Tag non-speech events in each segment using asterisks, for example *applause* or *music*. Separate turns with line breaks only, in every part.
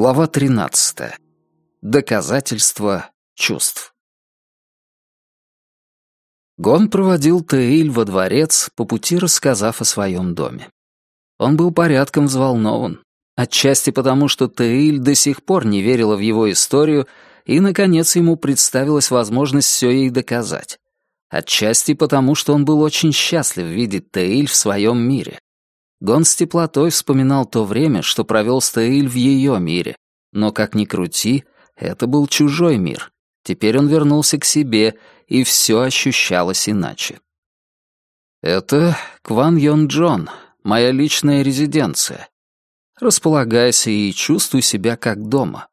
Глава 13. Доказательства чувств. Гон проводил Теиль во дворец, по пути рассказав о своем доме. Он был порядком взволнован, отчасти потому, что Теиль до сих пор не верила в его историю, и, наконец, ему представилась возможность все ей доказать. Отчасти потому, что он был очень счастлив видеть Теиль в своем мире. Гон с теплотой вспоминал то время, что провел Стеиль в ее мире. Но, как ни крути, это был чужой мир. Теперь он вернулся к себе, и все ощущалось иначе. «Это Кван Йон Джон, моя личная резиденция. Располагайся и чувствуй себя как дома».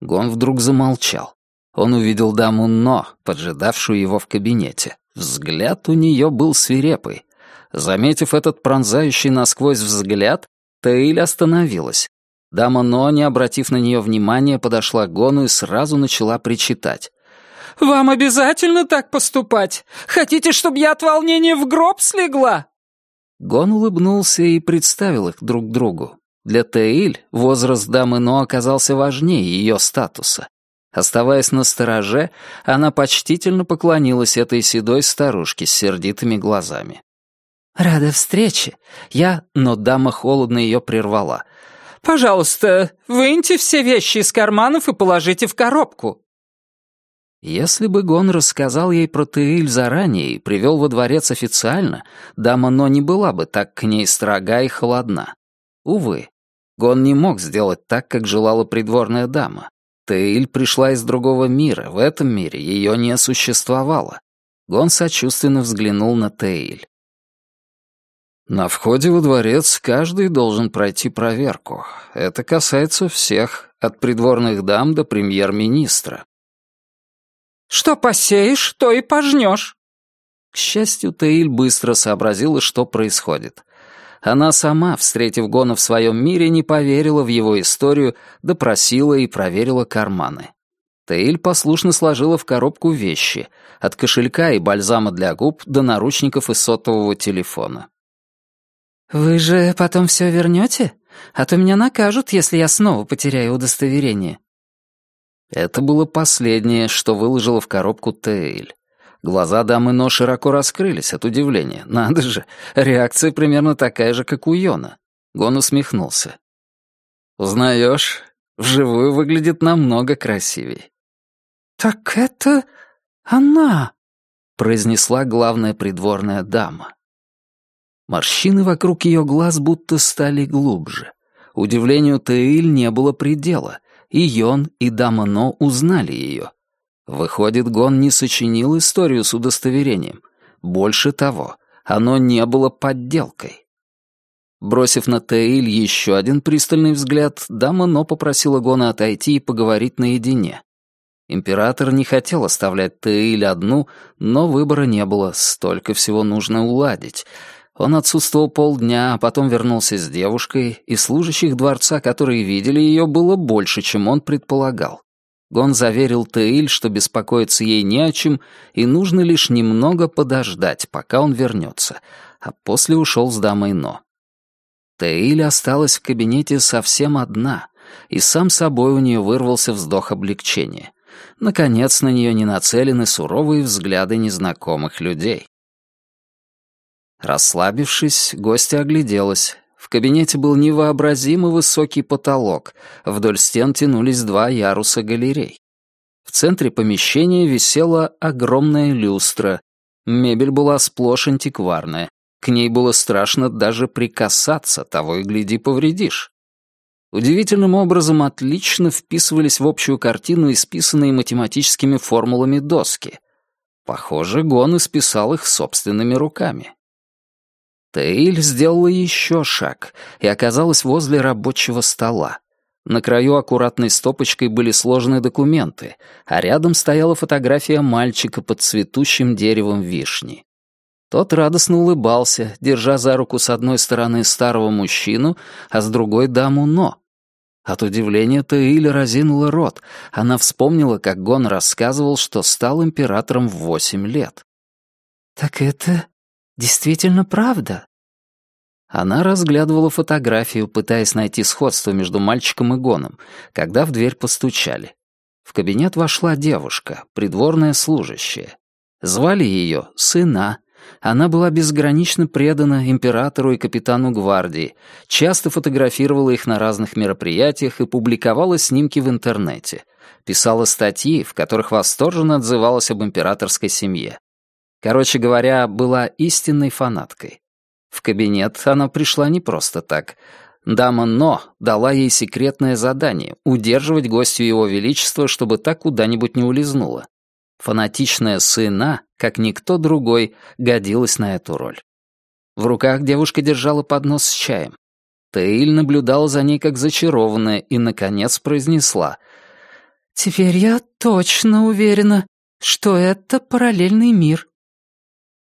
Гон вдруг замолчал. Он увидел даму Но, поджидавшую его в кабинете. Взгляд у нее был свирепый. Заметив этот пронзающий насквозь взгляд, Тейль остановилась. Дама Но, не обратив на нее внимания, подошла к Гону и сразу начала причитать. «Вам обязательно так поступать? Хотите, чтобы я от волнения в гроб слегла?» Гон улыбнулся и представил их друг другу. Для Теиль возраст дамы Но оказался важнее ее статуса. Оставаясь на стороже, она почтительно поклонилась этой седой старушке с сердитыми глазами. «Рада встрече. Я...» Но дама холодно ее прервала. «Пожалуйста, выньте все вещи из карманов и положите в коробку». Если бы Гон рассказал ей про Теиль заранее и привел во дворец официально, дама Но не была бы так к ней строга и холодна. Увы, Гон не мог сделать так, как желала придворная дама. Теиль пришла из другого мира, в этом мире ее не существовало. Гон сочувственно взглянул на Теиль. На входе во дворец каждый должен пройти проверку. Это касается всех, от придворных дам до премьер-министра. «Что посеешь, то и пожнешь». К счастью, Таиль быстро сообразила, что происходит. Она сама, встретив Гона в своем мире, не поверила в его историю, допросила и проверила карманы. Таиль послушно сложила в коробку вещи, от кошелька и бальзама для губ до наручников и сотового телефона. «Вы же потом все вернете? А то меня накажут, если я снова потеряю удостоверение». Это было последнее, что выложила в коробку Тейль. Глаза дамы Но широко раскрылись от удивления. Надо же, реакция примерно такая же, как у Йона. Гон усмехнулся. «Узнаешь, вживую выглядит намного красивей». «Так это она», — произнесла главная придворная дама. Морщины вокруг ее глаз будто стали глубже. Удивлению Теиль не было предела. И Йон, и Дама Но узнали ее. Выходит, Гон не сочинил историю с удостоверением. Больше того, оно не было подделкой. Бросив на Теиль еще один пристальный взгляд, Дама Но попросила Гона отойти и поговорить наедине. Император не хотел оставлять Теиль одну, но выбора не было, столько всего нужно уладить — он отсутствовал полдня, а потом вернулся с девушкой, и служащих дворца, которые видели ее, было больше, чем он предполагал. Гон заверил Теиль, что беспокоиться ей не о чем, и нужно лишь немного подождать, пока он вернется, а после ушел с дамой Но. Теиль осталась в кабинете совсем одна, и сам собой у нее вырвался вздох облегчения. Наконец на нее не нацелены суровые взгляды незнакомых людей. Расслабившись, гостья огляделась. В кабинете был невообразимо высокий потолок, вдоль стен тянулись два яруса галерей. В центре помещения висела огромная люстра. Мебель была сплошь антикварная. К ней было страшно даже прикасаться, того и гляди повредишь. Удивительным образом отлично вписывались в общую картину исписанные математическими формулами доски. Похоже, Гон исписал их собственными руками. Тейль сделала еще шаг и оказалась возле рабочего стола. На краю аккуратной стопочкой были сложены документы, а рядом стояла фотография мальчика под цветущим деревом вишни. Тот радостно улыбался, держа за руку с одной стороны старого мужчину, а с другой даму Но. От удивления Таиля разинула рот. Она вспомнила, как Гон рассказывал, что стал императором в восемь лет. «Так это действительно правда?» Она разглядывала фотографию, пытаясь найти сходство между мальчиком и Гоном, когда в дверь постучали. В кабинет вошла девушка, придворная служащая. Звали ее Сына. Она была безгранично предана императору и капитану гвардии, часто фотографировала их на разных мероприятиях и публиковала снимки в интернете. Писала статьи, в которых восторженно отзывалась об императорской семье. Короче говоря, была истинной фанаткой. В кабинет она пришла не просто так. Дама Но дала ей секретное задание — удерживать гостью его величества, чтобы так куда-нибудь не улизнула. Фанатичная сына, как никто другой, годилась на эту роль. В руках девушка держала поднос с чаем. Тейль наблюдала за ней как зачарованная и, наконец, произнесла. «Теперь я точно уверена, что это параллельный мир».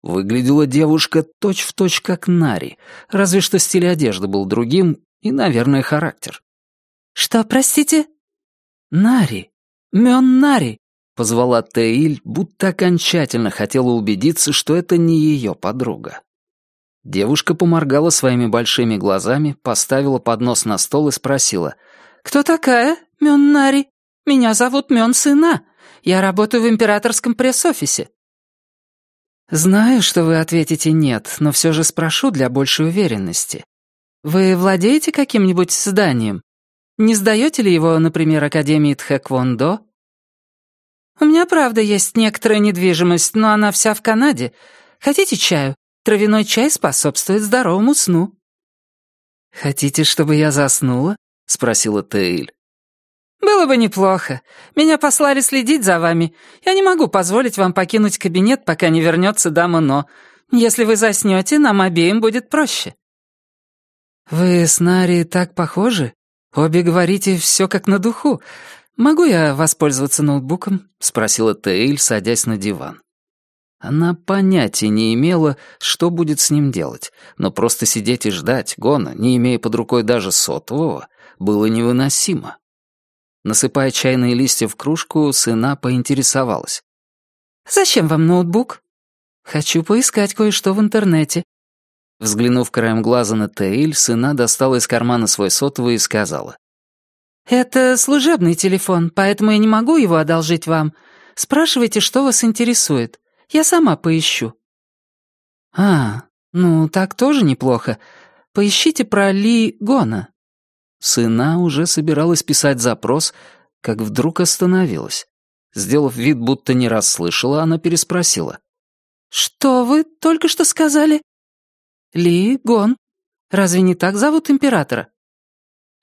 Выглядела девушка точь-в-точь точь как Нари, разве что стиль одежды был другим и, наверное, характер. «Что, простите?» «Нари. Мён Нари», — позвала Теиль, будто окончательно хотела убедиться, что это не ее подруга. Девушка поморгала своими большими глазами, поставила поднос на стол и спросила. «Кто такая, Мён Нари? Меня зовут Мён Сына. Я работаю в императорском пресс-офисе. «Знаю, что вы ответите «нет», но все же спрошу для большей уверенности. Вы владеете каким-нибудь зданием? Не сдаете ли его, например, Академии Тхэквондо?» «У меня, правда, есть некоторая недвижимость, но она вся в Канаде. Хотите чаю? Травяной чай способствует здоровому сну». «Хотите, чтобы я заснула?» — спросила Тейль. «Было бы неплохо. Меня послали следить за вами. Я не могу позволить вам покинуть кабинет, пока не вернется дама Но. Если вы заснете, нам обеим будет проще». «Вы с Нари так похожи? Обе говорите все как на духу. Могу я воспользоваться ноутбуком?» — спросила Тейль, садясь на диван. Она понятия не имела, что будет с ним делать, но просто сидеть и ждать Гона, не имея под рукой даже сотового, было невыносимо. Насыпая чайные листья в кружку, сына поинтересовалась. «Зачем вам ноутбук?» «Хочу поискать кое-что в интернете». Взглянув краем глаза на Тейль, сына достала из кармана свой сотовый и сказала. «Это служебный телефон, поэтому я не могу его одолжить вам. Спрашивайте, что вас интересует. Я сама поищу». «А, ну так тоже неплохо. Поищите про Ли Гона». Сына уже собиралась писать запрос, как вдруг остановилась. Сделав вид, будто не расслышала, она переспросила. «Что вы только что сказали?» «Ли Гон. Разве не так зовут императора?»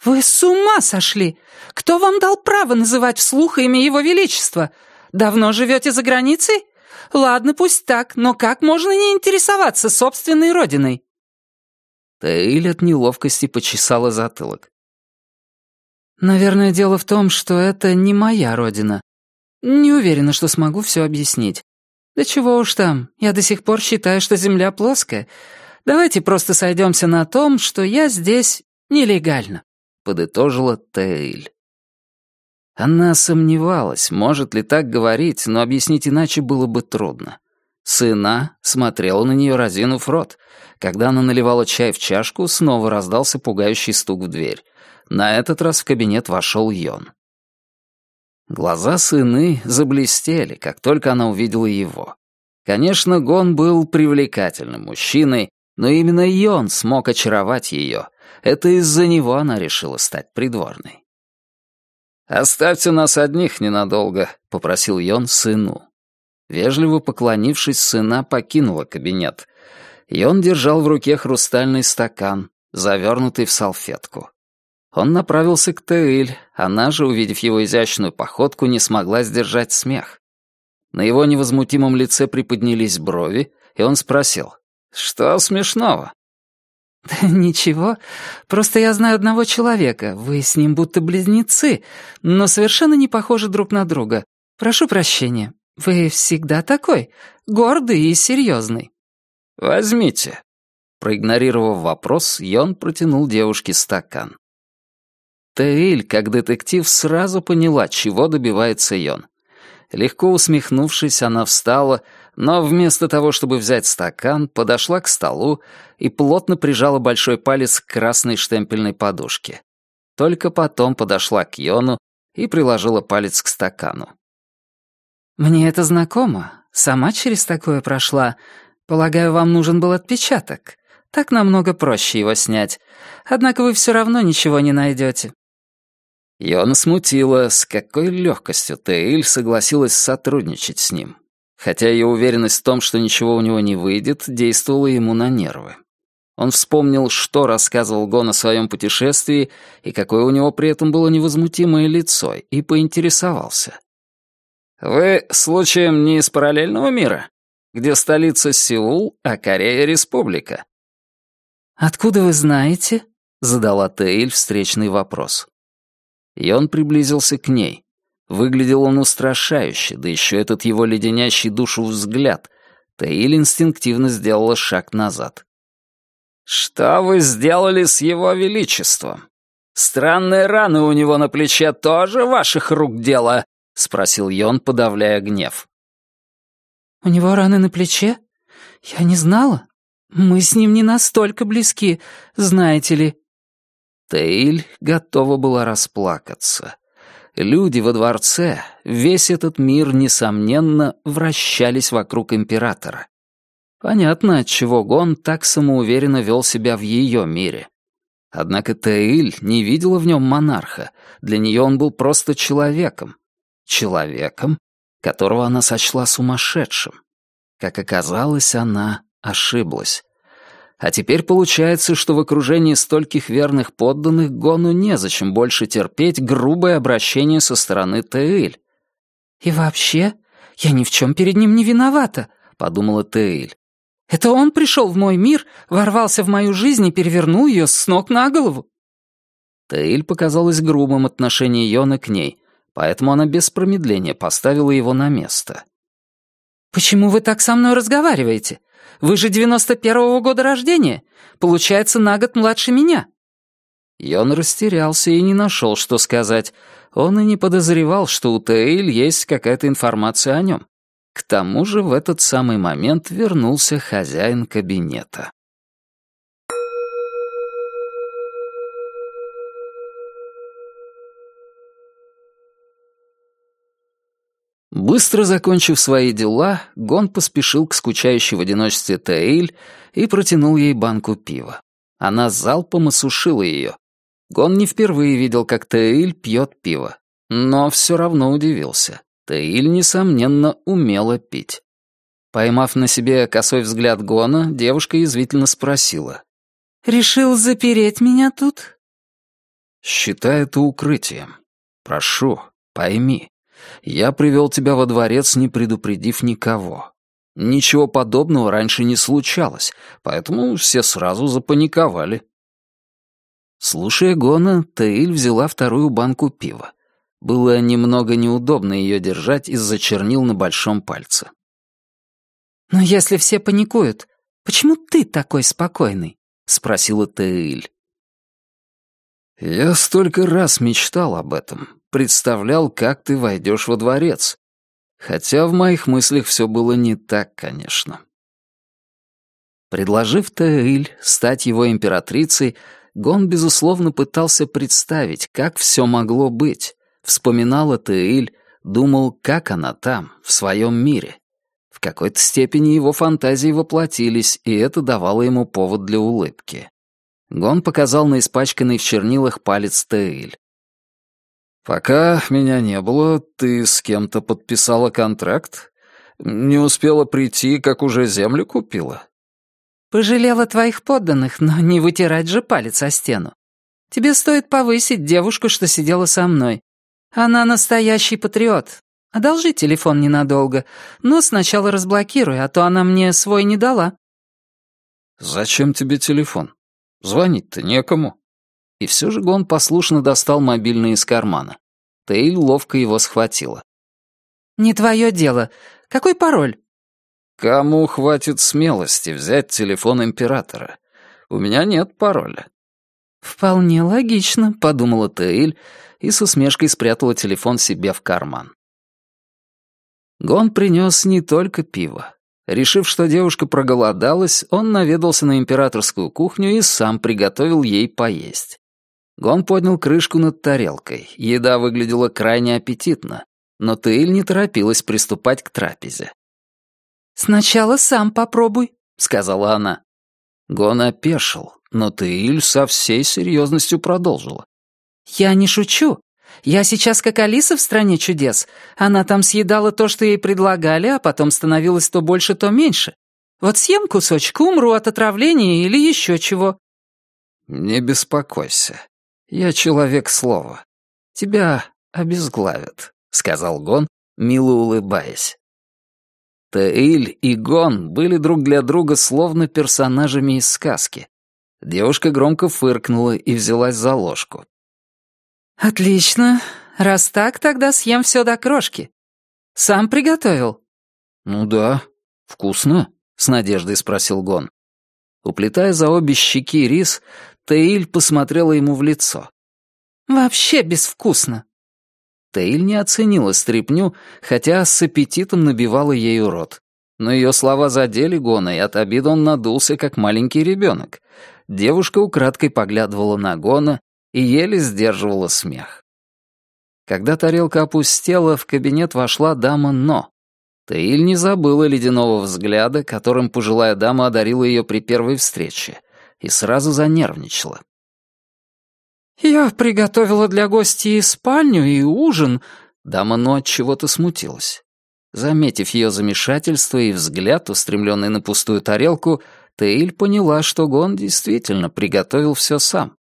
«Вы с ума сошли! Кто вам дал право называть вслух имя Его Величества? Давно живете за границей? Ладно, пусть так, но как можно не интересоваться собственной родиной?» Таиль от неловкости почесала затылок. Наверное, дело в том, что это не моя родина. Не уверена, что смогу все объяснить. Да чего уж там, я до сих пор считаю, что Земля плоская. Давайте просто сойдемся на том, что я здесь нелегально», — подытожила Тейль. Она сомневалась, может ли так говорить, но объяснить иначе было бы трудно. Сына смотрела на нее, разинув рот. Когда она наливала чай в чашку, снова раздался пугающий стук в дверь. На этот раз в кабинет вошел Йон. Глаза сыны заблестели, как только она увидела его. Конечно, Гон был привлекательным мужчиной, но именно Йон смог очаровать ее. Это из-за него она решила стать придворной. «Оставьте нас одних ненадолго», — попросил Йон сыну. Вежливо поклонившись, сына покинула кабинет. Йон держал в руке хрустальный стакан, завернутый в салфетку. Он направился к Тейль, она же, увидев его изящную походку, не смогла сдержать смех. На его невозмутимом лице приподнялись брови, и он спросил, «Что смешного?» «Да *laughs* ничего, просто я знаю одного человека, вы с ним будто близнецы, но совершенно не похожи друг на друга. Прошу прощения, вы всегда такой, гордый и серьезный». «Возьмите». Проигнорировав вопрос, Йон протянул девушке стакан. Таэль, как детектив, сразу поняла, чего добивается Йон. Легко усмехнувшись, она встала, но вместо того, чтобы взять стакан, подошла к столу и плотно прижала большой палец к красной штемпельной подушке. Только потом подошла к Йону и приложила палец к стакану.
«Мне это знакомо. Сама через такое прошла. Полагаю, вам нужен был отпечаток. Так намного проще его снять. Однако вы все равно ничего не найдете.
Йона смутила, с какой легкостью Тейль согласилась сотрудничать с ним. Хотя ее уверенность в том, что ничего у него не выйдет, действовала ему на нервы. Он вспомнил, что рассказывал Гон о своем путешествии и какое у него при этом было невозмутимое лицо, и поинтересовался. «Вы, случаем, не из параллельного мира, где столица Сеул, а Корея — республика?»
«Откуда вы знаете?» — задала Тейль встречный вопрос.
И он приблизился к ней. Выглядел он устрашающе, да еще этот его леденящий душу взгляд. Тейль инстинктивно сделала шаг назад. «Что вы сделали с его величеством? Странные раны у него на плече тоже ваших рук дело?» — спросил Йон, подавляя гнев.
«У него раны на плече? Я не знала. Мы с ним не настолько близки, знаете ли».
Тейль готова была расплакаться. Люди во дворце, весь этот мир, несомненно, вращались вокруг императора. Понятно, отчего Гон так самоуверенно вел себя в ее мире. Однако Тейль не видела в нем монарха, для нее он был просто человеком. Человеком, которого она сочла сумасшедшим. Как оказалось, она ошиблась. А теперь получается, что в окружении стольких верных подданных Гону незачем больше терпеть грубое обращение со стороны Тейль.
«И вообще, я ни в чем перед ним не виновата», — подумала Тейль. «Это он пришел в мой мир, ворвался в мою жизнь и перевернул ее с ног на голову».
Тейль показалось грубым отношение Йона к ней, поэтому она без промедления поставила его на место.
«Почему вы так со мной разговариваете? Вы же девяносто первого года рождения. Получается, на год младше меня».
Йон растерялся и не нашел, что сказать. Он и не подозревал, что у Тейль есть какая-то информация о нем. К тому же в этот самый момент вернулся хозяин кабинета. Быстро закончив свои дела, Гон поспешил к скучающей в одиночестве Таэль и протянул ей банку пива. Она залпом осушила ее. Гон не впервые видел, как Таэль пьет пиво, но все равно удивился. Таэль, несомненно, умела пить. Поймав на себе косой взгляд Гона, девушка язвительно спросила.
«Решил запереть меня тут?»
«Считай это укрытием. Прошу, пойми, я привел тебя во дворец, не предупредив никого. Ничего подобного раньше не случалось, поэтому все сразу запаниковали. Слушая Гона, Таиль взяла вторую банку пива. Было немного неудобно ее держать из-за чернил на большом пальце.
«Но если все паникуют, почему ты такой спокойный?» — спросила Таиль.
«Я столько раз мечтал об этом, представлял, как ты войдешь во дворец. Хотя в моих мыслях все было не так, конечно. Предложив Таэль стать его императрицей, Гон, безусловно, пытался представить, как все могло быть. Вспоминал Таэль, думал, как она там, в своем мире. В какой-то степени его фантазии воплотились, и это давало ему повод для улыбки. Гон показал на испачканный в чернилах палец Таэль. «Пока меня не было, ты с кем-то подписала контракт? Не успела прийти, как уже землю купила?»
«Пожалела твоих подданных, но не вытирать же палец о стену. Тебе стоит повысить девушку, что сидела со мной. Она настоящий патриот. Одолжи телефон ненадолго, но сначала разблокируй, а то она мне свой не дала».
«Зачем тебе телефон? Звонить-то некому». И все же Гон послушно достал мобильный из кармана. Тейль ловко его схватила.
«Не твое дело. Какой пароль?»
«Кому хватит смелости взять телефон императора? У меня нет пароля».
«Вполне логично», — подумала Тейль и с усмешкой спрятала телефон себе в карман.
Гон принес не только пиво. Решив, что девушка проголодалась, он наведался на императорскую кухню и сам приготовил ей поесть. Гон поднял крышку над тарелкой. Еда выглядела крайне аппетитно, но Тейль не торопилась приступать к трапезе.
«Сначала сам попробуй», — сказала она.
Гон опешил, но Тейль со всей серьезностью продолжила.
«Я не шучу. Я сейчас как Алиса в «Стране чудес». Она там съедала то, что ей предлагали, а потом становилось то больше, то меньше. Вот съем кусочек, умру от отравления или еще чего».
«Не беспокойся. Я человек слова. Тебя обезглавят», — сказал Гон, мило улыбаясь. Таиль и Гон были друг для друга словно персонажами из сказки. Девушка громко фыркнула и взялась за ложку.
«Отлично. Раз так, тогда съем все до крошки. Сам приготовил?»
«Ну да. Вкусно?» — с надеждой спросил Гон. Уплетая за обе щеки рис, Таиль посмотрела ему в лицо.
«Вообще безвкусно».
Таиль не оценила стряпню, хотя с аппетитом набивала ею рот. Но ее слова задели Гона, и от обиды он надулся, как маленький ребенок. Девушка украдкой поглядывала на Гона и еле сдерживала смех. Когда тарелка опустела, в кабинет вошла дама Но. Таиль не забыла ледяного взгляда, которым пожилая дама одарила ее при первой встрече, и сразу занервничала.
«Я приготовила для гостей и спальню, и ужин».
Дама Но от чего-то смутилась. Заметив ее замешательство и взгляд, устремленный на пустую тарелку, Тейль поняла, что Гон действительно приготовил все сам.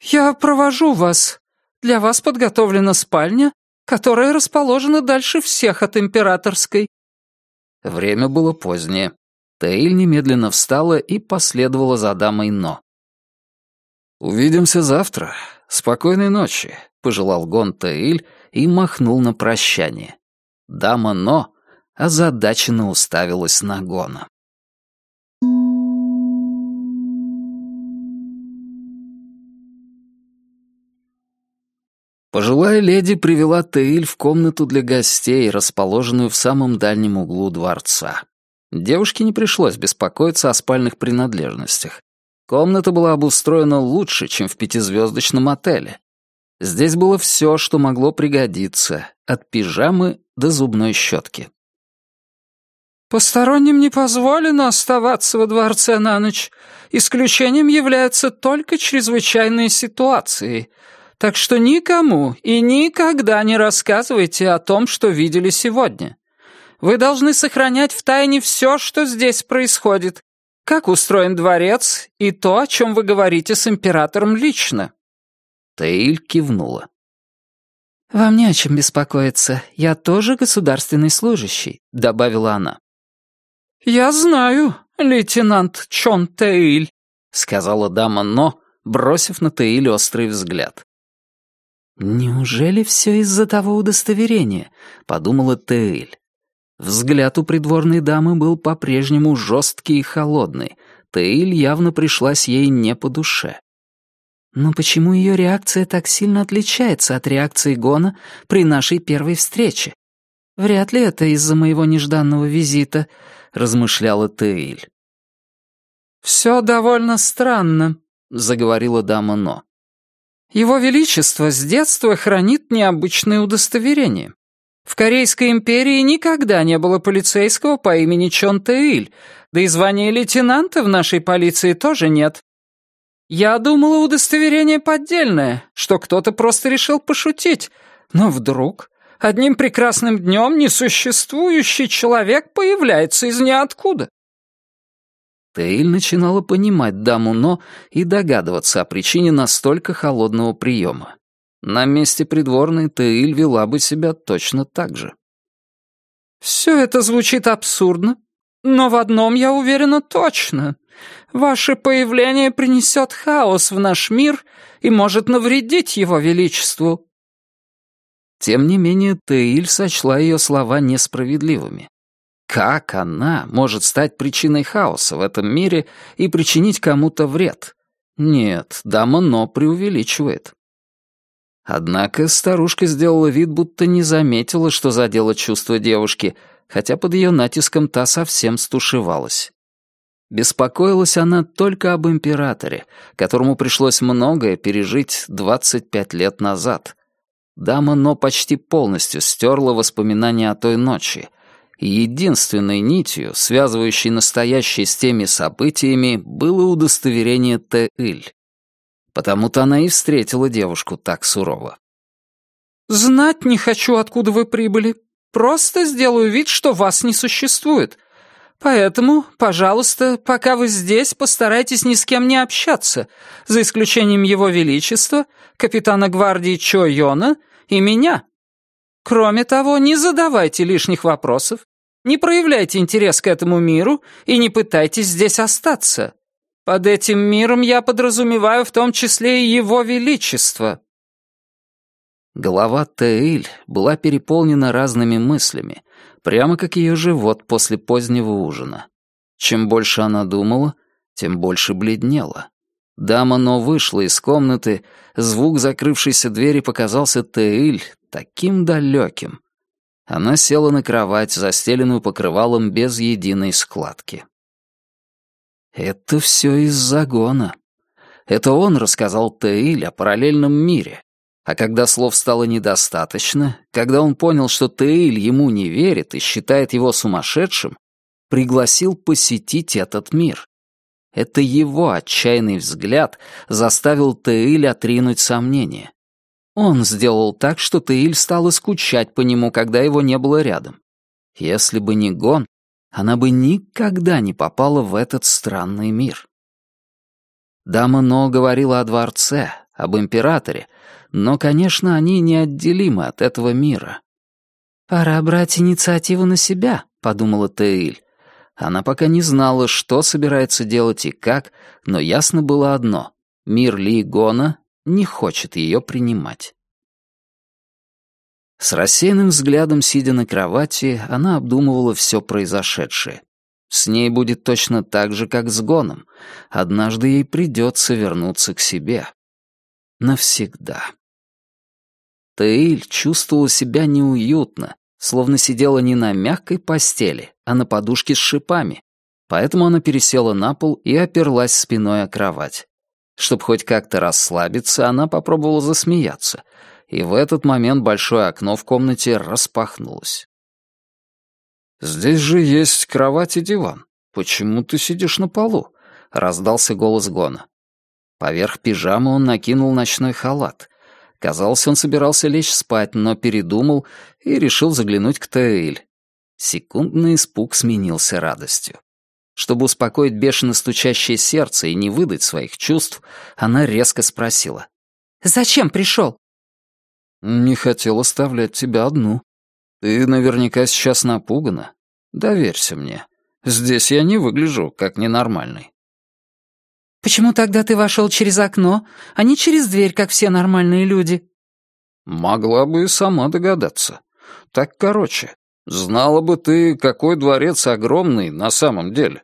«Я провожу вас. Для вас подготовлена спальня, которая расположена дальше всех от императорской».
Время было позднее. Тейль немедленно встала и последовала за дамой Но. «Увидимся завтра. Спокойной ночи», — пожелал Гон Таиль и махнул на прощание. Дама Но озадаченно уставилась на Гона. Пожилая леди привела Таиль в комнату для гостей, расположенную в самом дальнем углу дворца. Девушке не пришлось беспокоиться о спальных принадлежностях. Комната была обустроена лучше, чем в пятизвездочном отеле. Здесь было все, что могло пригодиться, от пижамы до зубной щетки.
«Посторонним не позволено оставаться во дворце на ночь. Исключением являются только чрезвычайные ситуации. Так что никому и никогда не рассказывайте о том, что видели сегодня. Вы должны сохранять в тайне все, что здесь происходит, как устроен дворец и то, о чем вы говорите с императором лично?»
Таиль кивнула.
«Вам не о чем беспокоиться. Я тоже государственный служащий», — добавила она. «Я знаю, лейтенант Чон Таиль», — сказала дама Но, бросив на Таиль острый взгляд.
«Неужели все из-за того удостоверения?» — подумала Таиль. Взгляд у придворной дамы был по-прежнему жесткий и холодный. Тейль явно пришлась ей не по душе. Но почему ее реакция так сильно отличается от реакции Гона при нашей первой встрече? Вряд ли это из-за моего нежданного визита, размышляла Тейль.
«Все довольно странно», — заговорила дама Но. «Его Величество с детства хранит необычное удостоверение. В Корейской империи никогда не было полицейского по имени Чон Тэиль, да и звания лейтенанта в нашей полиции тоже нет. Я думала, удостоверение поддельное, что кто-то просто решил пошутить, но вдруг одним прекрасным днем несуществующий человек появляется из ниоткуда.
Тейль начинала понимать даму Но и догадываться о причине настолько холодного приема. На месте придворной Теиль вела бы себя точно так же.
«Все это звучит абсурдно, но в одном я уверена точно. Ваше появление принесет хаос в наш мир и может навредить его величеству».
Тем не менее, Теиль сочла ее слова несправедливыми. Как она может стать причиной хаоса в этом мире и причинить кому-то вред? Нет, дама Но преувеличивает. Однако старушка сделала вид, будто не заметила, что задело чувство девушки, хотя под ее натиском та совсем стушевалась. Беспокоилась она только об императоре, которому пришлось многое пережить 25 лет назад. Дама Но почти полностью стерла воспоминания о той ночи, единственной нитью, связывающей настоящее с теми событиями, было удостоверение Т-Иль. Потому-то она и встретила девушку так сурово.
«Знать не хочу, откуда вы прибыли. Просто сделаю вид, что вас не существует. Поэтому, пожалуйста, пока вы здесь, постарайтесь ни с кем не общаться, за исключением Его Величества, капитана гвардии Чо Йона и меня. Кроме того, не задавайте лишних вопросов, не проявляйте интерес к этому миру и не пытайтесь здесь остаться. Под этим миром я подразумеваю в том числе и Его Величество».
Голова Теиль была переполнена разными мыслями, прямо как ее живот после позднего ужина. Чем больше она думала, тем больше бледнела. Дама Но вышла из комнаты, звук закрывшейся двери показался Теиль таким далеким. Она села на кровать, застеленную покрывалом без единой складки. Это все из загона. Это он рассказал Теиль о параллельном мире, а когда слов стало недостаточно, когда он понял, что Тейль ему не верит и считает его сумасшедшим, пригласил посетить этот мир. Это его отчаянный взгляд заставил Теиль отринуть сомнения. Он сделал так, что Теиль стала скучать по нему, когда его не было рядом. Если бы не Гон, она бы никогда не попала в этот странный мир. Дама Но говорила о дворце, об императоре, но, конечно, они неотделимы от этого мира.
«Пора брать инициативу на себя», — подумала Теиль.
Она пока не знала, что собирается делать и как, но ясно было одно — мир Ли Гона не хочет ее принимать. С рассеянным взглядом, сидя на кровати, она обдумывала все произошедшее. С ней будет точно так же, как с Гоном. Однажды ей придется вернуться к себе. Навсегда. Таиль чувствовала себя неуютно, словно сидела не на мягкой постели, а на подушке с шипами. Поэтому она пересела на пол и оперлась спиной о кровать. Чтобы хоть как-то расслабиться, она попробовала засмеяться, и в этот момент большое окно в комнате распахнулось. «Здесь же есть кровать и диван. Почему ты сидишь на полу?» — раздался голос Гона. Поверх пижамы он накинул ночной халат. Казалось, он собирался лечь спать, но передумал и решил заглянуть к Таэль. Секундный испуг сменился радостью. Чтобы успокоить бешено стучащее сердце и не выдать своих чувств, она резко спросила.
«Зачем пришел?»
«Не хотел оставлять тебя одну. Ты наверняка сейчас напугана. Доверься мне. Здесь я не выгляжу как ненормальный».
«Почему тогда ты вошел через окно, а не через дверь, как все нормальные люди?»
«Могла бы и сама догадаться. Так короче. Знала бы ты, какой дворец огромный на самом деле».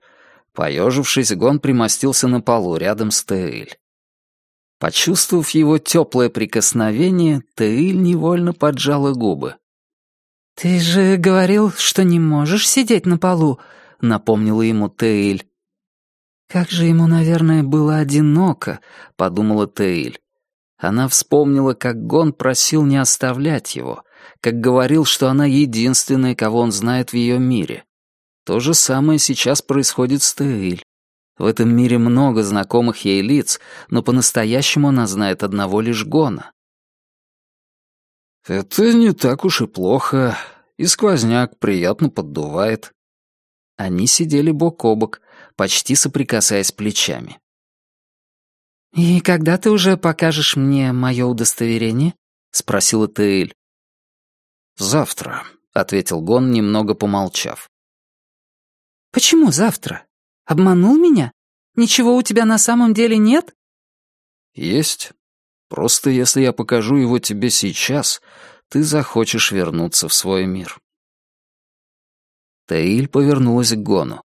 Поежившись, Гон примостился на полу рядом с Тейль. Почувствовав его теплое прикосновение, Тейль невольно поджала губы.
«Ты же говорил, что не можешь сидеть на полу», — напомнила ему Тейль. «Как же ему, наверное, было одиноко», — подумала Тейль. Она вспомнила, как Гон просил не оставлять его, как говорил, что она единственная, кого он знает в ее мире. То же самое сейчас происходит с Тейль. В этом мире много знакомых ей лиц, но по-настоящему она знает одного лишь Гона. «Это не так уж и плохо, и сквозняк приятно поддувает». Они сидели бок о бок, почти соприкасаясь плечами. «И когда ты уже покажешь мне мое удостоверение?» — спросила Тейль.
«Завтра», — ответил Гон, немного помолчав.
«Почему завтра? Обманул меня? Ничего у тебя на самом деле нет?»
«Есть. Просто если я покажу его тебе сейчас, ты захочешь вернуться в свой мир». Таиль повернулась к Гону.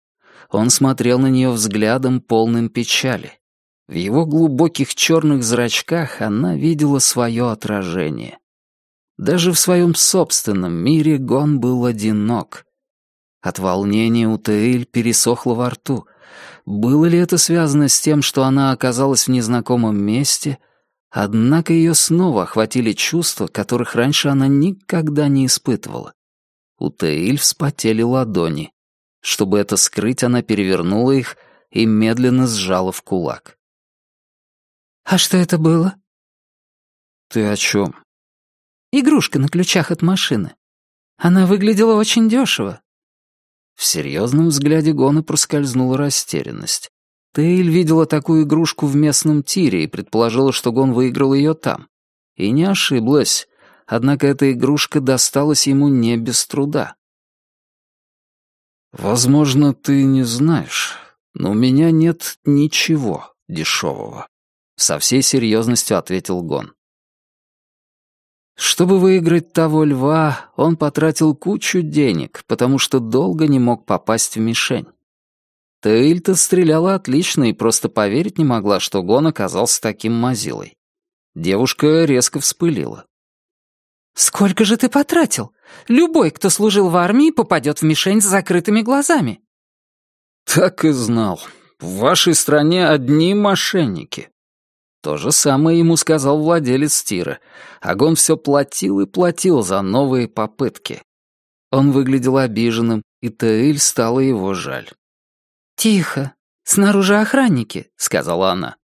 Он смотрел на нее взглядом, полным печали. В его глубоких черных зрачках она видела свое отражение. Даже в своем собственном мире Гон был одинок. От волнения у Тейль пересохло во рту. Было ли это связано с тем, что она оказалась в незнакомом месте, однако ее снова охватили чувства, которых раньше она никогда не испытывала. У Тейль вспотели ладони. Чтобы это скрыть, она перевернула их и медленно сжала в кулак.
«А что это было?»
«Ты о чем?»
«Игрушка на ключах от машины. Она выглядела очень дешево».
В серьезном взгляде Гона проскользнула растерянность. Тейль видела такую игрушку в местном тире и предположила, что Гон выиграл ее там. И не ошиблась, однако эта игрушка досталась ему не без труда. «Возможно, ты не знаешь, но у меня нет ничего дешевого», — со всей серьезностью ответил Гон. Чтобы выиграть того льва, он потратил кучу денег, потому что долго не мог попасть в мишень. Тейльта стреляла отлично и просто поверить не могла, что Гон оказался таким мазилой. Девушка резко вспылила.
«Сколько же ты потратил? Любой, кто служил в армии, попадет в мишень с закрытыми глазами».
«Так и знал. В вашей стране одни мошенники». То же самое ему сказал владелец тира. Агон все платил и платил за новые попытки. Он выглядел обиженным, и Таэль стало его жаль.
«Тихо. Снаружи охранники», — сказала она.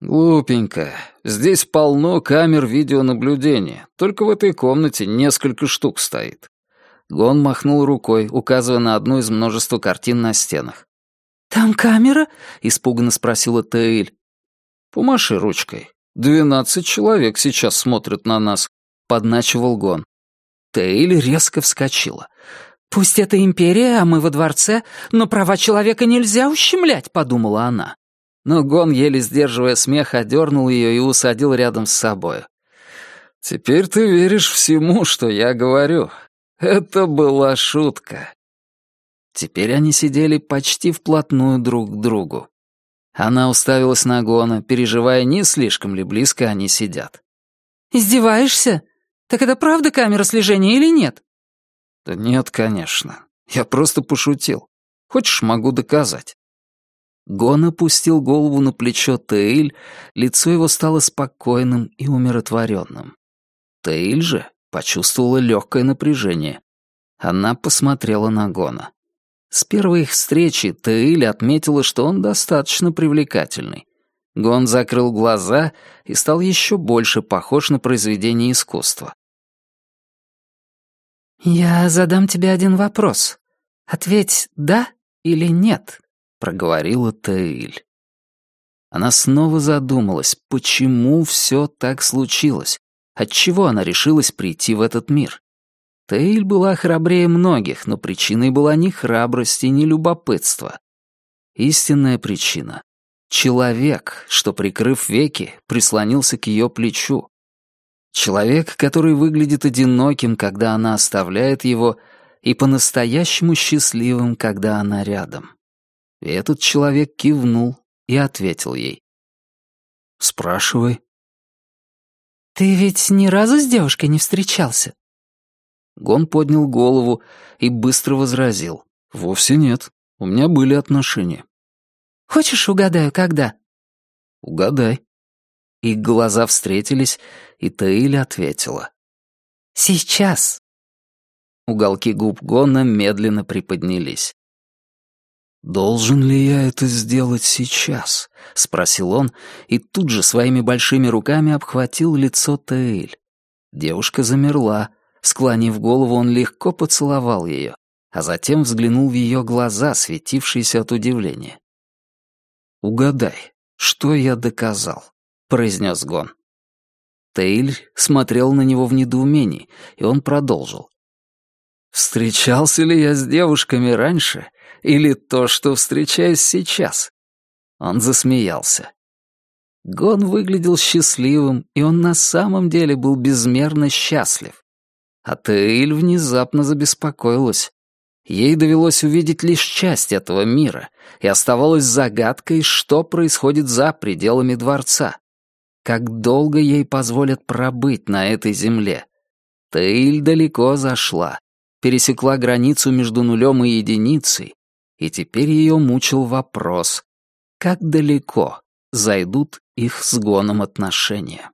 «Глупенько. Здесь полно камер видеонаблюдения. Только в этой комнате несколько штук стоит». Гон махнул рукой, указывая на одну из множества картин на стенах.
«Там камера?» — испуганно спросила
Тейль. «Помаши ручкой. Двенадцать человек сейчас смотрят на нас», — подначивал Гон.
Тейль резко вскочила. «Пусть это империя, а мы во дворце, но права человека нельзя ущемлять», — подумала она
но Гон, еле сдерживая смех, одернул ее и усадил рядом с собой. «Теперь ты веришь всему, что я говорю. Это была шутка». Теперь они сидели почти вплотную друг к другу. Она уставилась на Гона, переживая, не слишком ли близко они сидят.
«Издеваешься? Так это правда камера слежения или нет?»
«Да нет, конечно. Я просто пошутил. Хочешь, могу доказать». Гон опустил голову на плечо Тейль, лицо его стало спокойным и умиротворенным. Тейль же почувствовала легкое напряжение. Она посмотрела на Гона. С первой их встречи Тейль отметила, что он достаточно привлекательный. Гон закрыл глаза и стал еще больше похож на произведение искусства.
«Я задам тебе один вопрос. Ответь «да» или «нет», —
проговорила Таиль. Она снова задумалась, почему все так случилось, отчего она решилась прийти в этот мир. Таиль была храбрее многих, но причиной была не храбрость и не любопытство. Истинная причина — человек, что, прикрыв веки, прислонился к ее плечу. Человек, который выглядит одиноким, когда она оставляет его, и по-настоящему счастливым, когда она рядом. И этот человек кивнул и ответил ей. «Спрашивай».
«Ты ведь ни разу с девушкой не встречался?»
Гон поднял голову и быстро возразил. «Вовсе нет. У меня были отношения».
«Хочешь, угадаю, когда?»
«Угадай». Их глаза встретились, и Таиля ответила.
«Сейчас».
Уголки губ Гона медленно приподнялись. «Должен ли я это сделать сейчас?» — спросил он, и тут же своими большими руками обхватил лицо Таэль. Девушка замерла. Склонив голову, он легко поцеловал ее, а затем взглянул в ее глаза, светившиеся от удивления. «Угадай, что я доказал?» — произнес Гон. Тейль смотрел на него в недоумении, и он продолжил. «Встречался ли я с девушками раньше, или то, что встречаюсь сейчас?» Он засмеялся. Гон выглядел счастливым, и он на самом деле был безмерно счастлив. А Тейль внезапно забеспокоилась. Ей довелось увидеть лишь часть этого мира, и оставалось загадкой, что происходит за пределами дворца. Как долго ей позволят пробыть на этой земле? Таиль далеко зашла, пересекла границу между нулем и единицей, и теперь ее мучил вопрос, как далеко зайдут их с гоном отношения.